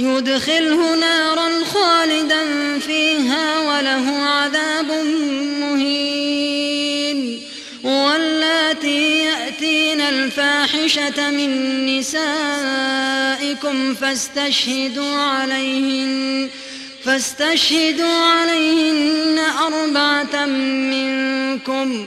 يدخله نارا خالدا فيها وله عذاب مهين. واللاتي يأتين الفاحشة من نسائكم فاستشهدوا عليهن فاستشهدوا عليهن أربعة منكم.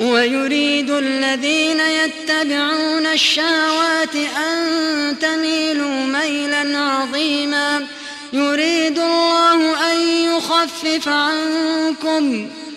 ويريد الذين يتبعون الشهوات أن تميلوا ميلا عظيما. يريد الله أن يخفف عنكم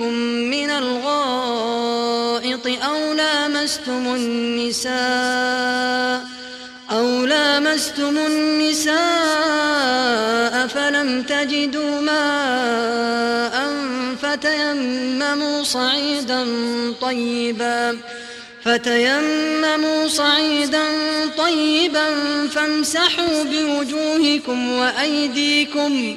منكم من الغائط أو لامستم النساء أو لامستم النساء فلم تجدوا ماء فتيمموا صعيدا طيبا فتيمموا صعيدا طيبا فامسحوا بوجوهكم وأيديكم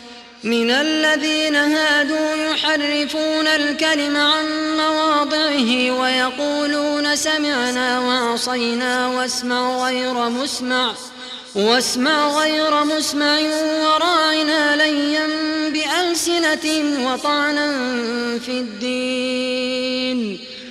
من الذين هادوا يحرفون الكلم عن مواضعه ويقولون سمعنا وعصينا واسمع غير مسمع واسمع غير مسمع وراعنا ليا بألسنة وطعنا في الدين.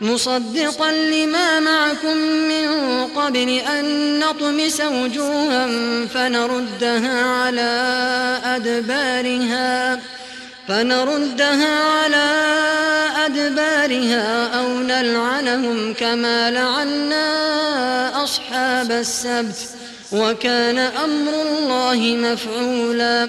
مصدقا لما معكم من قبل أن نطمس وجوها فنردها على أدبارها فنردها على أدبارها أو نلعنهم كما لعنا أصحاب السبت وكان أمر الله مفعولا.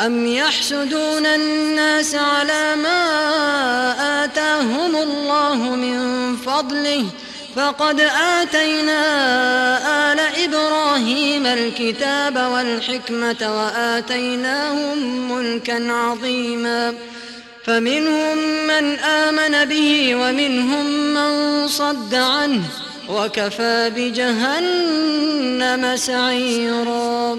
أم يحسدون الناس على ما آتاهم الله من فضله فقد آتينا آل إبراهيم الكتاب والحكمة وآتيناهم ملكا عظيما فمنهم من آمن به ومنهم من صد عنه وكفى بجهنم سعيرا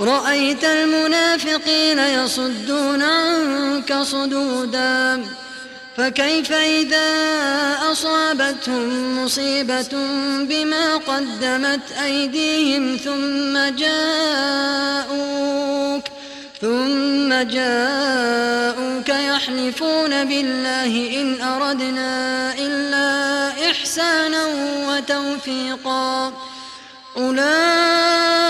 رأيت المنافقين يصدون عنك صدودا فكيف إذا أصابتهم مصيبة بما قدمت أيديهم ثم جاءوك ثم جاءوك يحلفون بالله إن أردنا إلا إحسانا وتوفيقا. أولئك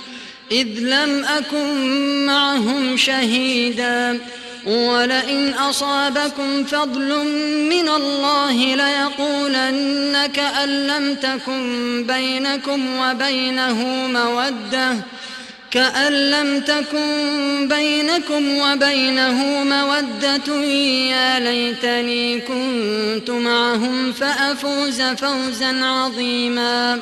إذ لم أكن معهم شهيدا ولئن أصابكم فضل من الله ليقولن كأن لم تكن بينكم وبينه مودة كأن لم تكن بينكم وبينه مودة يا ليتني كنت معهم فأفوز فوزا عظيما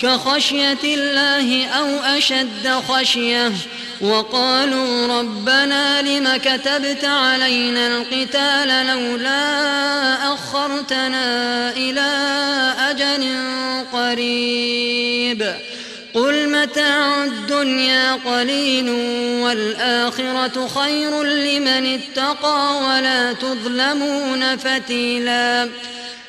كخشية الله أو أشد خشية وقالوا ربنا لم كتبت علينا القتال لولا أخرتنا إلى أجل قريب قل متاع الدنيا قليل والآخرة خير لمن اتقى ولا تظلمون فتيلا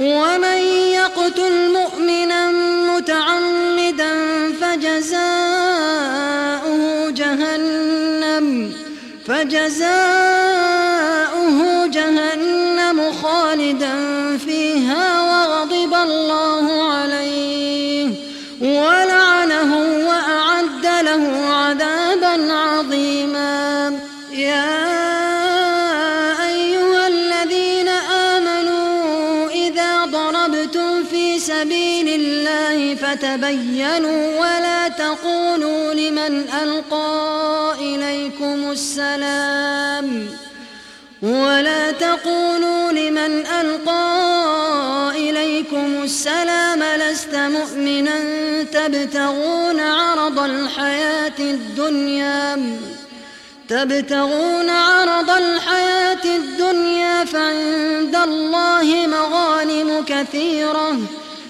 ومن يقتل مؤمنا متعمدا فجزاؤه جهنم فجزاؤه جهنم خالدا فيها فتبينوا ولا تقولوا لمن ألقى إليكم السلام ولا تقولوا لمن ألقى إليكم السلام لست مؤمنا تبتغون عرض الحياة الدنيا تبتغون عرض الحياة الدنيا فعند الله مغانم كثيرة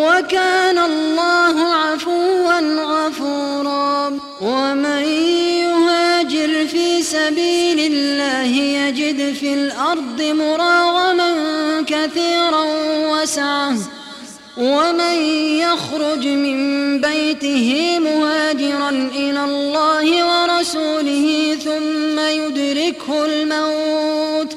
وكان الله عفوا غفورا. ومن يهاجر في سبيل الله يجد في الأرض مراغما كثيرا وسعة. ومن يخرج من بيته مهاجرا إلى الله ورسوله ثم يدركه الموت.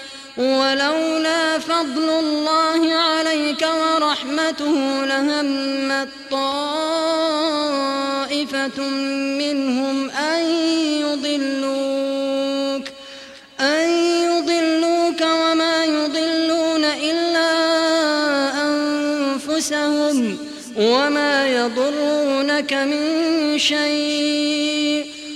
ولولا فضل الله عليك ورحمته لهمت طائفة منهم أن يضلوك أن يضلوك وما يضلون إلا أنفسهم وما يضرونك من شيء.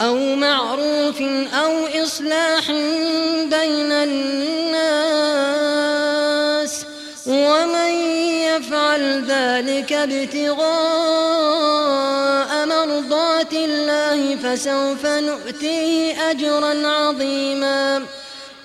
أو معروف أو إصلاح بين الناس ومن يفعل ذلك ابتغاء مرضات الله فسوف نؤتيه أجرا عظيما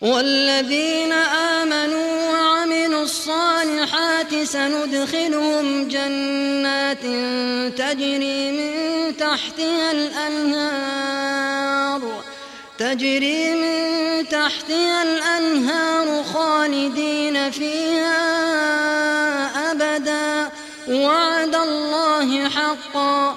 والذين آمنوا وعملوا الصالحات سندخلهم جنات تجري من تحتها الأنهار تجري من تحتها الأنهار خالدين فيها أبدا. وعد الله حقا.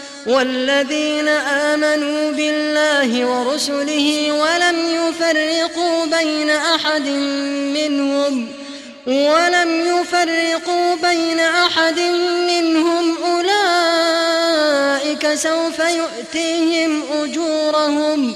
والذين آمنوا بالله ورسله ولم يفرقوا بين أحد منهم ولم يفرقوا بين أحد منهم أولئك سوف يؤتيهم أجورهم.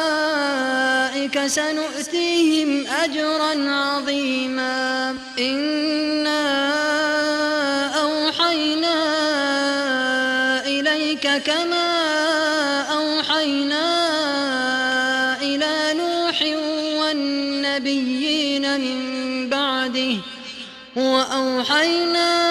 سنؤتيهم أجرا عظيما. إنا أوحينا إليك كما أوحينا إلى نوح والنبيين من بعده. وأوحينا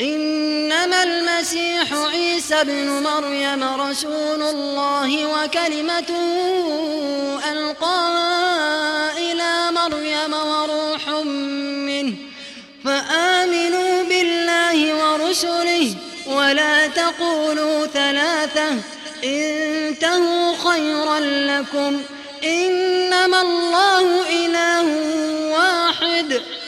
إنما المسيح عيسى ابن مريم رسول الله وكلمته ألقاها إلى مريم وروح منه فآمنوا بالله ورسله ولا تقولوا ثلاثة انتهوا خيرا لكم إنما الله إله واحد